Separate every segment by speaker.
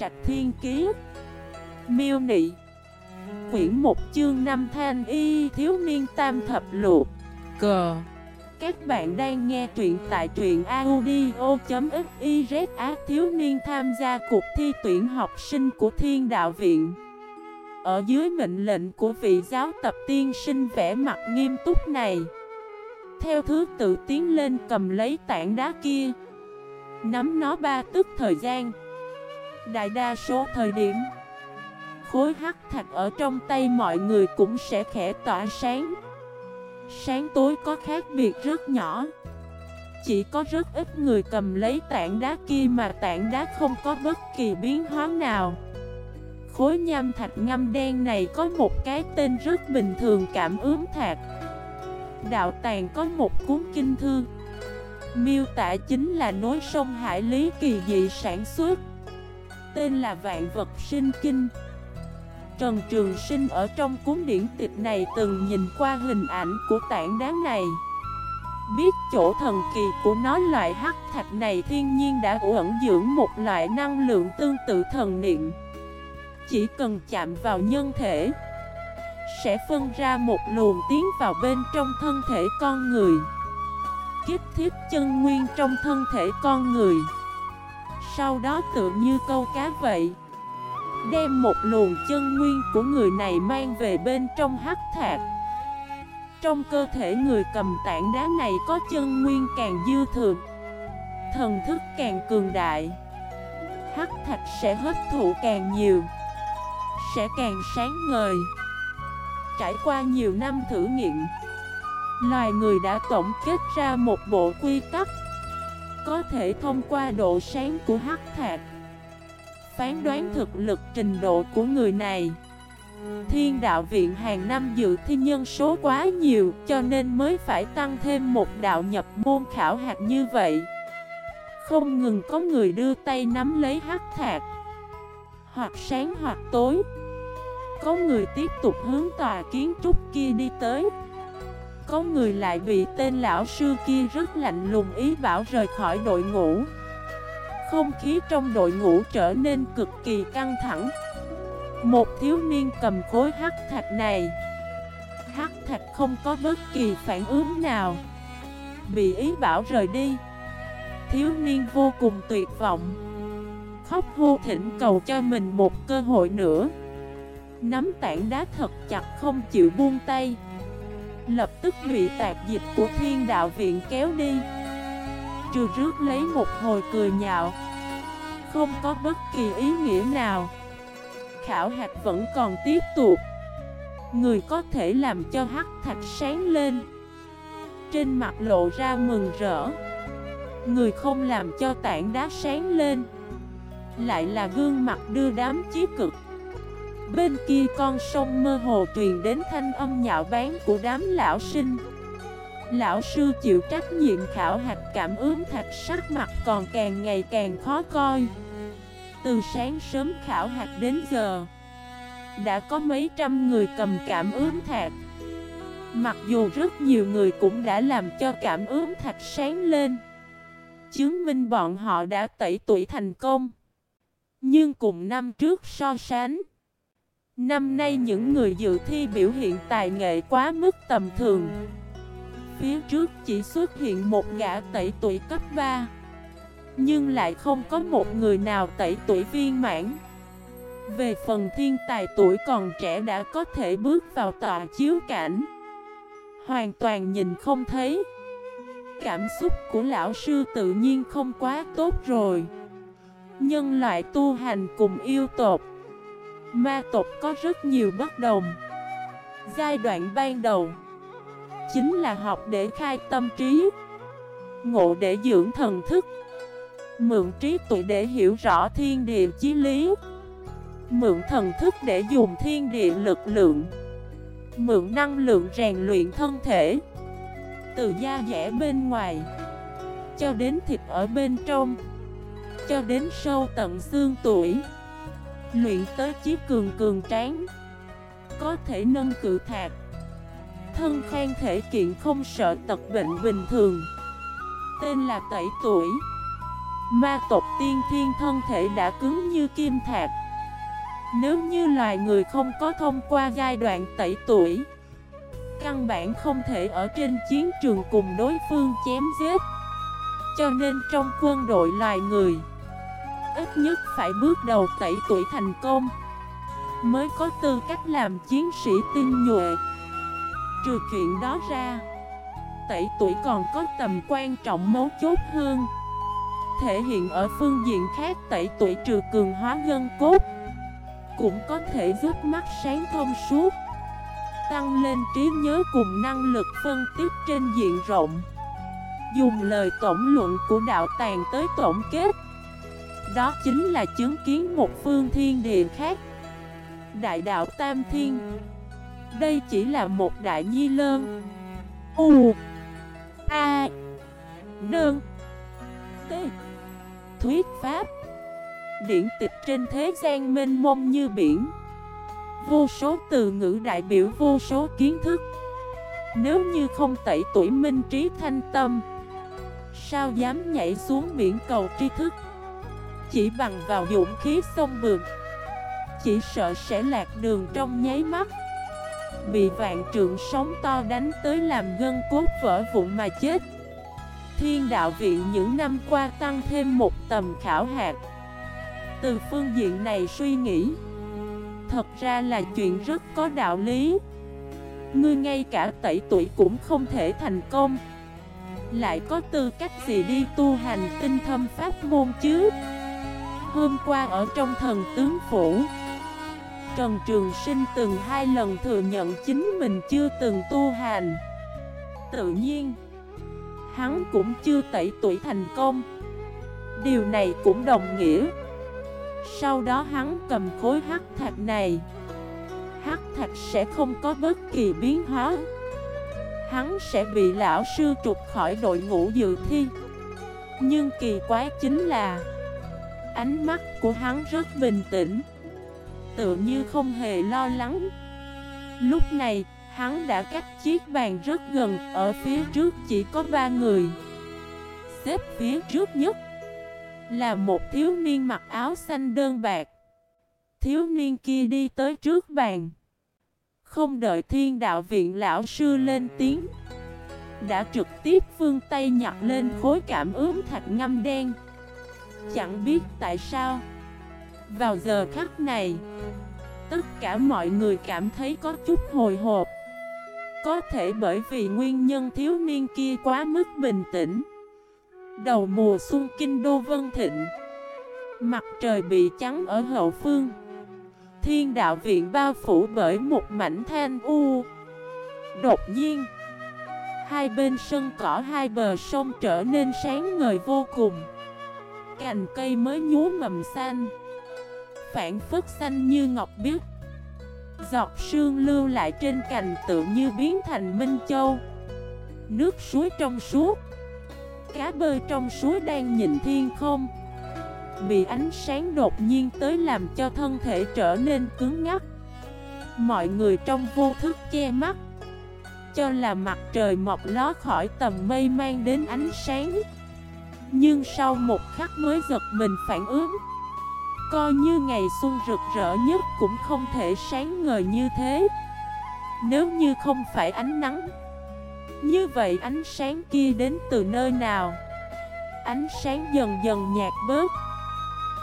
Speaker 1: Trạch Thiên Kiế Miêu Nị. Quyển 1 chương 5 Thanh Y Thiếu Niên Tam Thập Luộc Cờ Các bạn đang nghe truyện tại truyện audio.xyz Á Thiếu Niên tham gia cuộc thi tuyển học sinh của Thiên Đạo Viện. Ở dưới mệnh lệnh của vị giáo tập tiên sinh vẽ mặt nghiêm túc này. Theo thứ tự tiến lên cầm lấy tảng đá kia. Nắm nó ba tức thời gian Đại đa số thời điểm, Khối hắc thạch ở trong tay mọi người cũng sẽ khẽ tỏa sáng. Sáng tối có khác biệt rất nhỏ. Chỉ có rất ít người cầm lấy tảng đá kia mà tảng đá không có bất kỳ biến hóa nào. Khối nham thạch ngâm đen này có một cái tên rất bình thường cảm ướm thạch. Đạo tàng có một cuốn kinh thư. Miêu tả chính là nối sông Hải Lý kỳ dị sản xuất. Tên là Vạn Vật Sinh Kinh. Trần Trường Sinh ở trong cuốn điển tịch này từng nhìn qua hình ảnh của tảng đá này. Biết chỗ thần kỳ của nó loại hắc thạch này thiên nhiên đã ẩn dưỡng một loại năng lượng tương tự thần niệm. Chỉ cần chạm vào nhân thể, Sẽ phân ra một luồng tiến vào bên trong thân thể con người. Kiếp thiết chân nguyên trong thân thể con người. Sau đó tự như câu cá vậy. Đem một luồng chân nguyên của người này mang về bên trong hắc thạch Trong cơ thể người cầm tảng đá này có chân nguyên càng dư thừa. Thần thức càng cường đại. Hắc thạch sẽ hấp thụ càng nhiều. Sẽ càng sáng ngời. Trải qua nhiều năm thử nghiệm, Loài người đã tổng kết ra một bộ quy tắc. Có thể thông qua độ sáng của hắc thạch. Phán đoán thực lực trình độ của người này. Thiên đạo viện hàng năm dự thi nhân số quá nhiều, cho nên mới phải tăng thêm một đạo nhập môn khảo hạt như vậy. Không ngừng có người đưa tay nắm lấy hắc thạc Hoặc sáng hoặc tối. Có người tiếp tục hướng tòa kiến trúc kia đi tới. Có người lại bị tên lão sư kia rất lạnh lùng ý bảo rời khỏi đội ngũ. Không khí trong đội ngũ trở nên cực kỳ căng thẳng. Một thiếu niên cầm khối hắc thạch này. Hắc thạch không có bất kỳ phản ứng nào. Bị ý bảo rời đi. Thiếu niên vô cùng tuyệt vọng. Khóc hô thỉnh cầu cho mình một cơ hội nữa. Nắm tảng đá thật chặt không chịu buông tay. Lập tức bị tạc dịch của thiên đạo viện kéo đi. Trừ rước lấy một hồi cười nhạo, Không có bất kỳ ý nghĩa nào. Khảo hạt vẫn còn tiếp tục. Người có thể làm cho hắc thạch sáng lên. Trên mặt lộ ra mừng rỡ. Người không làm cho tảng đá sáng lên. Lại là gương mặt đưa đám chí cực. Bên kia con sông mơ hồ truyền đến thanh âm nhạo báng của đám lão sinh. Lão sư chịu trách nhiệm khảo hạch cảm ứng thạch sắc mặt còn càng ngày càng khó coi. Từ sáng sớm khảo hạch đến giờ, Đã có mấy trăm người cầm cảm ứng thạch. Mặc dù rất nhiều người cũng đã làm cho cảm ứng thạch sáng lên, Chứng minh bọn họ đã tẩy tuổi thành công. Nhưng cùng năm trước so sánh Năm nay những người dự thi biểu hiện tài nghệ quá mức tầm thường. Phía trước chỉ xuất hiện một gã tẩy tuổi cấp 3 Nhưng lại không có một người nào tẩy tuổi viên mãn. Về phần thiên tài tuổi còn trẻ đã có thể bước vào tọa chiếu cảnh. Hoàn toàn nhìn không thấy. Cảm xúc của lão sư tự nhiên không quá tốt rồi. Nhân loại tu hành cùng yêu tộc. Ma tộc có rất nhiều bất đồng. Giai đoạn ban đầu Chính là học để khai tâm trí, Ngộ để dưỡng thần thức, Mượn trí tuệ để hiểu rõ thiên địa chí lý, Mượn thần thức để dùng thiên địa lực lượng, Mượn năng lượng rèn luyện thân thể Từ da dẻ bên ngoài Cho đến thịt ở bên trong, Cho đến sâu tận xương tuổi Luyện tới chí cường cường tráng, Có thể nâng cự thạc. Thân khang thể kiện không sợ tật bệnh bình thường. Tên là tẩy tuổi. Ma tộc tiên thiên thân thể đã cứng như kim thạch Nếu như loài người không có thông qua giai đoạn tẩy tuổi, Căn bản không thể ở trên chiến trường cùng đối phương chém giết. Cho nên trong quân đội loài người Ít nhất phải bước đầu tẩy tuổi thành công. Mới có tư cách làm chiến sĩ tinh nhuệ. Trừ chuyện đó ra, Tẩy tuổi còn có tầm quan trọng mấu chốt hơn. Thể hiện ở phương diện khác, tẩy tuổi trừ cường hóa gân cốt Cũng có thể giúp mắt sáng thông suốt, Tăng lên trí nhớ cùng năng lực phân tích trên diện rộng. Dùng lời tổng luận của đạo tàng tới tổng kết đó chính là chứng kiến một phương thiên địa khác. Đại đạo Tam Thiên. Đây chỉ là một đại nhi lơn. U. A. Nương T. Thuyết Pháp. Điển tịch trên thế gian mênh mông như biển. Vô số từ ngữ đại biểu vô số kiến thức. Nếu như không tẩy tuổi minh trí thanh tâm, Sao dám nhảy xuống biển cầu tri thức? Chỉ bằng vào dũng khí sông vượt Chỉ sợ sẽ lạc đường trong nháy mắt. Bị vạn trượng sóng to đánh tới làm gân cốt vỡ vụn mà chết. Thiên đạo viện những năm qua tăng thêm một tầm khảo hạt. Từ phương diện này suy nghĩ, Thật ra là chuyện rất có đạo lý. Ngươi ngay cả tẩy tuổi cũng không thể thành công. Lại có tư cách gì đi tu hành tinh thâm pháp môn chứ? Hôm qua ở trong thần tướng phủ. Trần Trường Sinh từng hai lần thừa nhận chính mình chưa từng tu hành. Tự nhiên, Hắn cũng chưa tẩy tuổi thành công. Điều này cũng đồng nghĩa. Sau đó hắn cầm khối hắc thạch này, Hắc thạch sẽ không có bất kỳ biến hóa. Hắn sẽ bị lão sư trục khỏi đội ngũ dự thi. Nhưng kỳ quái chính là Ánh mắt của hắn rất bình tĩnh Tự như không hề lo lắng Lúc này Hắn đã cách chiếc bàn rất gần, ở phía trước chỉ có ba người. Xếp phía trước nhất là một thiếu niên mặc áo xanh đơn bạc. Thiếu niên kia đi tới trước bàn. Không đợi thiên đạo viện lão sư lên tiếng. Đã trực tiếp phương tay nhặt lên khối cảm ứng thạch ngâm đen. Chẳng biết tại sao. Vào giờ khắc này, tất cả mọi người cảm thấy có chút hồi hộp. Có thể bởi vì nguyên nhân thiếu niên kia quá mức bình tĩnh Đầu mùa xuân kinh đô vân thịnh Mặt trời bị trắng ở hậu phương Thiên đạo viện bao phủ bởi một mảnh than u Đột nhiên Hai bên sân cỏ hai bờ sông trở nên sáng ngời vô cùng Cành cây mới nhú mầm xanh. Phản phất xanh như ngọc biếc. Giọt sương lưu lại trên cành tự như biến thành minh châu. Nước suối trong suốt. Cá bơi trong suối đang nhìn thiên không. Bị ánh sáng đột nhiên tới làm cho thân thể trở nên cứng ngắc. Mọi người trong vô thức che mắt. Cho là mặt trời mọc ló khỏi tầm mây mang đến ánh sáng. Nhưng sau một khắc mới giật mình phản ứng, Coi như ngày xuân rực rỡ nhất cũng không thể sáng ngời như thế. Nếu như không phải ánh nắng, Như vậy ánh sáng kia đến từ nơi nào? Ánh sáng dần dần nhạt bớt,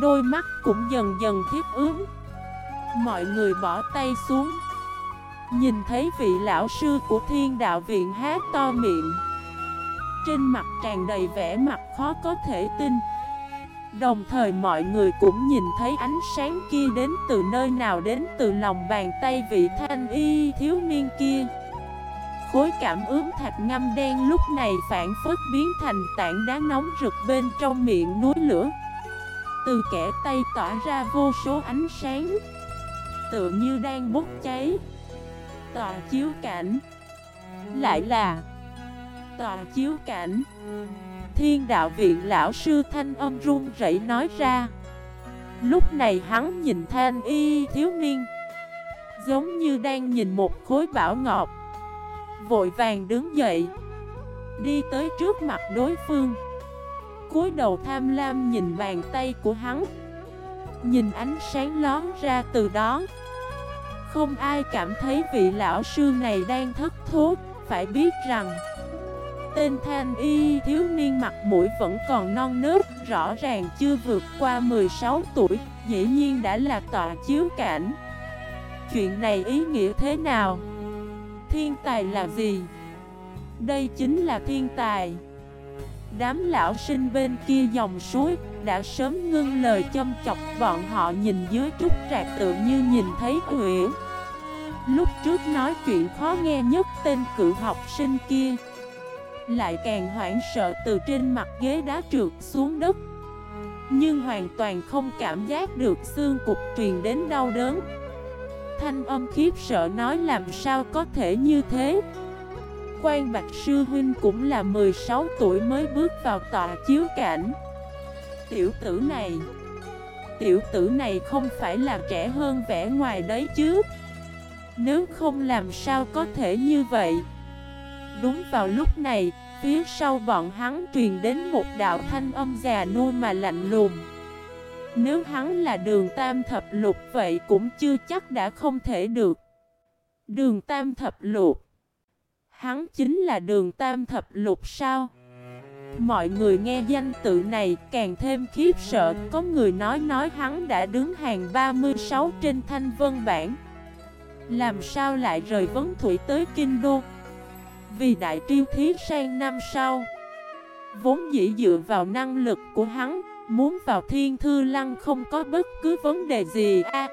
Speaker 1: Đôi mắt cũng dần dần thiết ướm Mọi người bỏ tay xuống, Nhìn thấy vị lão sư của thiên đạo viện hát to miệng. Trên mặt tràn đầy vẻ mặt khó có thể tin. Đồng thời mọi người cũng nhìn thấy ánh sáng kia đến từ nơi nào đến từ lòng bàn tay vị thanh y thiếu niên kia. Khối cảm ứng thạch ngâm đen lúc này phản phất biến thành tảng đá nóng rực bên trong miệng núi lửa. Từ kẻ tay tỏa ra vô số ánh sáng, Tựa như đang bốc cháy Tòa chiếu cảnh. Lại là Tòa chiếu cảnh. Thiên đạo viện lão sư thanh âm run rẩy nói ra. Lúc này hắn nhìn thanh y thiếu niên, Giống như đang nhìn một khối bảo ngọc, Vội vàng đứng dậy, Đi tới trước mặt đối phương. Cúi đầu tham lam nhìn bàn tay của hắn, Nhìn ánh sáng lón ra từ đó. Không ai cảm thấy vị lão sư này đang thất thốt Phải biết rằng Tên thanh y thiếu niên mặt mũi vẫn còn non nớt, Rõ ràng chưa vượt qua 16 tuổi, Dĩ nhiên đã là tọa chiếu cảnh Chuyện này ý nghĩa thế nào? Thiên tài là gì? Đây chính là thiên tài Đám lão sinh bên kia dòng suối Đã sớm ngưng lời châm chọc, Bọn họ nhìn dưới trúc rạc tự như nhìn thấy uyển Lúc trước nói chuyện khó nghe nhất tên cự học sinh kia lại càng hoảng sợ từ trên mặt ghế đá trượt xuống đất. Nhưng hoàn toàn không cảm giác được xương cục truyền đến đau đớn. Thanh âm khiếp sợ nói làm sao có thể như thế? Quan Bạch Sư Huynh cũng là 16 tuổi mới bước vào tọa chiếu cảnh. Tiểu tử này, Tiểu tử này không phải là trẻ hơn vẻ ngoài đấy chứ? Nếu không làm sao có thể như vậy? Đúng vào lúc này, Phía sau bọn hắn truyền đến một đạo thanh âm già nua mà lạnh lùng. Nếu hắn là đường tam thập lục vậy cũng chưa chắc đã không thể được. Đường tam thập lục? Hắn chính là đường tam thập lục sao? Mọi người nghe danh tự này càng thêm khiếp sợ, Có người nói nói hắn đã đứng hàng 36 trên thanh vân bản Làm sao lại rời vấn thủy tới Kinh Đô? Vì đại triêu thí sang năm sau. Vốn dĩ dựa vào năng lực của hắn, Muốn vào thiên thư lăng không có bất cứ vấn đề gì a.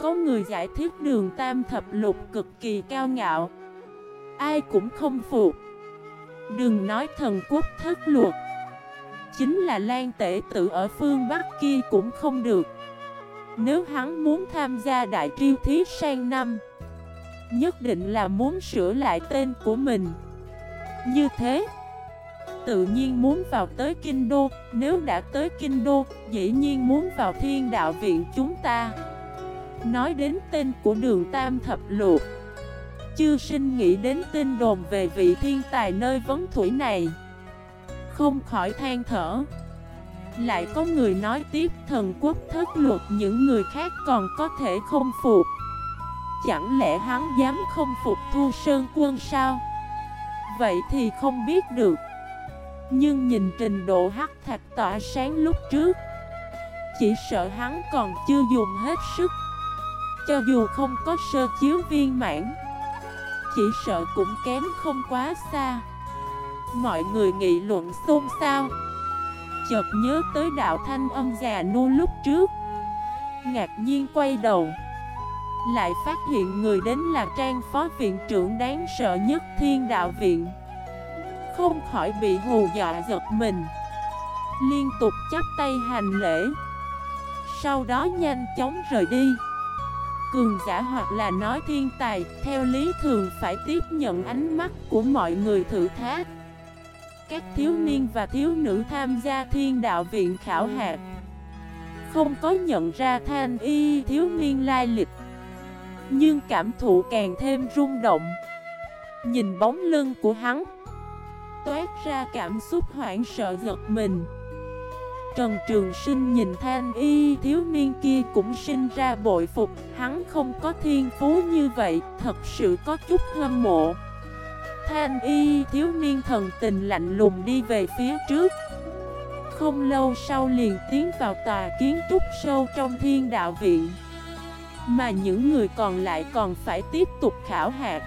Speaker 1: Có người giải thích đường tam thập lục cực kỳ cao ngạo. Ai cũng không phục. Đừng nói thần quốc thất luật. Chính là Lan Tể Tử ở phương Bắc kia cũng không được. Nếu hắn muốn tham gia đại triêu thí sang năm Nhất định là muốn sửa lại tên của mình. Như thế, Tự nhiên muốn vào tới Kinh Đô Nếu đã tới Kinh Đô Dĩ nhiên muốn vào thiên đạo viện chúng ta. Nói đến tên của đường Tam Thập Luộc Chư sinh nghĩ đến tin đồn về vị thiên tài nơi vấn thủy này. Không khỏi than thở. Lại có người nói tiếp thần quốc thất luật những người khác còn có thể không phục. Chẳng lẽ hắn dám không phục thu sơn quân sao? Vậy thì không biết được. Nhưng nhìn trình độ hắc thạch tỏa sáng lúc trước, Chỉ sợ hắn còn chưa dùng hết sức. Cho dù không có sơ chiếu viên mãn, chỉ sợ cũng kém không quá xa. Mọi người nghị luận xôn xao. Chợt nhớ tới đạo thanh âm già nu lúc trước, Ngạc nhiên quay đầu. Lại phát hiện người đến là trang phó viện trưởng đáng sợ nhất thiên đạo viện. Không khỏi bị hù dọa giật mình. Liên tục chắp tay hành lễ. Sau đó nhanh chóng rời đi. Cường giả hoặc là nói thiên tài, Theo lý thường phải tiếp nhận ánh mắt của mọi người thử thách. Các thiếu niên và thiếu nữ tham gia thiên đạo viện khảo hạt. Không có nhận ra thanh y thiếu niên lai lịch nhưng cảm thụ càng thêm rung động. Nhìn bóng lưng của hắn Toát ra cảm xúc hoảng sợ giật mình. Trần Trường Sinh nhìn thanh y thiếu niên kia cũng sinh ra bội phục. Hắn không có thiên phú như vậy, thật sự có chút hâm mộ. Thanh y thiếu niên thần tình lạnh lùng đi về phía trước. Không lâu sau liền tiến vào tòa kiến trúc sâu trong thiên đạo viện. Mà những người còn lại còn phải tiếp tục khảo hạt.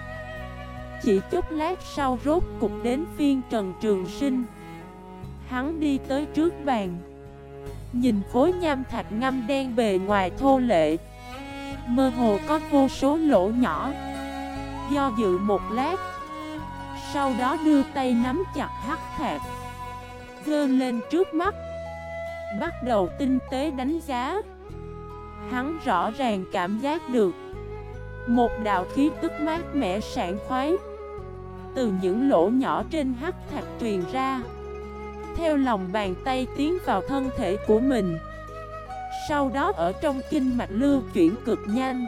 Speaker 1: Chỉ chút lát sau rốt cục đến phiên Trần Trường Sinh. Hắn đi tới trước bàn. Nhìn khối nham thạch ngâm đen bề ngoài thô lệ. Mơ hồ có vô số lỗ nhỏ. Do dự một lát. Sau đó đưa tay nắm chặt hắc thạch. Gơ lên trước mắt. Bắt đầu tinh tế đánh giá. Hắn rõ ràng cảm giác được Một đạo khí tức mát mẻ sảng khoái Từ những lỗ nhỏ trên hắc thạch truyền ra. Theo lòng bàn tay tiến vào thân thể của mình, Sau đó ở trong kinh mạch lưu chuyển cực nhanh,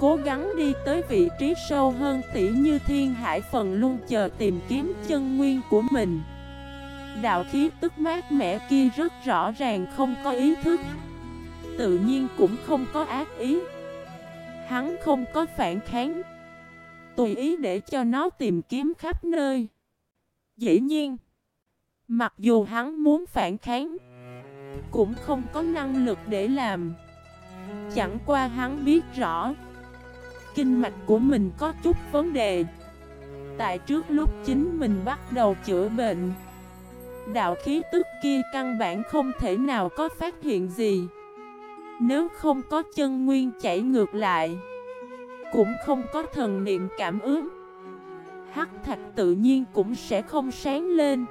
Speaker 1: Cố gắng đi tới vị trí sâu hơn tỉ như thiên hải phần luôn chờ tìm kiếm chân nguyên của mình. Đạo khí tức mát mẻ kia rất rõ ràng không có ý thức. Tự nhiên cũng không có ác ý. Hắn không có phản kháng. Tùy ý để cho nó tìm kiếm khắp nơi. Dĩ nhiên, Mặc dù hắn muốn phản kháng, Cũng không có năng lực để làm. Chẳng qua hắn biết rõ, Kinh mạch của mình có chút vấn đề. Tại trước lúc chính mình bắt đầu chữa bệnh, Đạo khí tức kia căn bản không thể nào có phát hiện gì. Nếu không có chân nguyên chảy ngược lại, Cũng không có thần niệm cảm ứng, Hắc thạch tự nhiên cũng sẽ không sáng lên.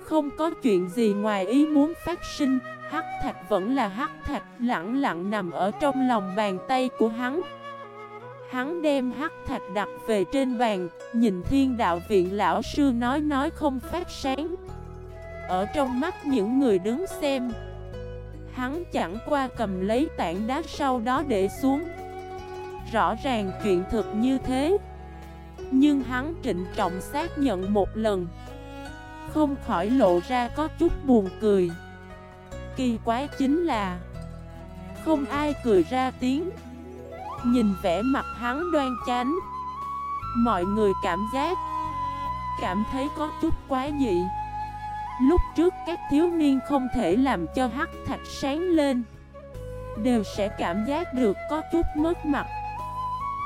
Speaker 1: Không có chuyện gì ngoài ý muốn phát sinh, Hắc thạch vẫn là hắc thạch lặng lặng nằm ở trong lòng bàn tay của hắn. Hắn đem hắc thạch đặt về trên bàn, Nhìn thiên đạo viện lão sư nói nói không phát sáng. Ở trong mắt những người đứng xem Hắn chẳng qua cầm lấy tảng đá sau đó để xuống. Rõ ràng chuyện thực như thế. Nhưng hắn trịnh trọng xác nhận một lần. Không khỏi lộ ra có chút buồn cười. Kỳ quái chính là, Không ai cười ra tiếng. Nhìn vẻ mặt hắn đoan chánh. Mọi người cảm giác, Cảm thấy có chút quá dị. Lúc trước các thiếu niên không thể làm cho hắc thạch sáng lên, Đều sẽ cảm giác được có chút mất mặt.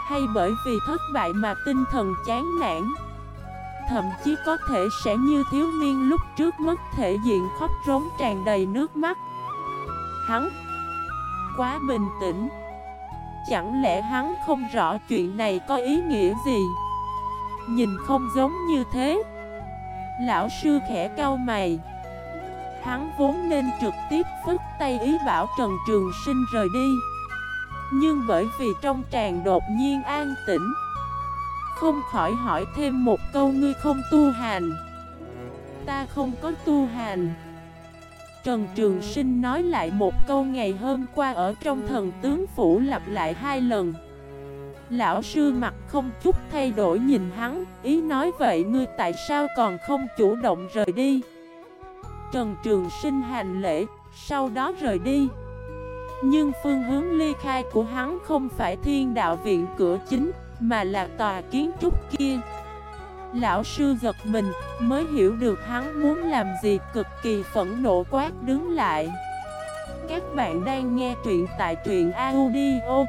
Speaker 1: Hay bởi vì thất bại mà tinh thần chán nản, Thậm chí có thể sẽ như thiếu niên lúc trước mất thể diện khóc rống tràn đầy nước mắt. Hắn Quá bình tĩnh. Chẳng lẽ hắn không rõ chuyện này có ý nghĩa gì? Nhìn không giống như thế. Lão sư khẽ cau mày. Hắn vốn nên trực tiếp phức tay ý bảo Trần Trường Sinh rời đi. Nhưng bởi vì trong tràng đột nhiên an tĩnh, Không khỏi hỏi thêm một câu ngươi không tu hành. Ta không có tu hành. Trần Trường Sinh nói lại một câu ngày hôm qua ở trong thần tướng phủ lặp lại hai lần. Lão sư mặt không chút thay đổi nhìn hắn, Ý nói vậy ngươi tại sao còn không chủ động rời đi? Trần Trường Sinh hành lễ, Sau đó rời đi. Nhưng phương hướng ly khai của hắn không phải thiên đạo viện cửa chính, Mà là tòa kiến trúc kia. Lão sư giật mình, mới hiểu được hắn muốn làm gì, cực kỳ phẫn nộ quát đứng lại. Các bạn đang nghe truyện tại truyện audio.fif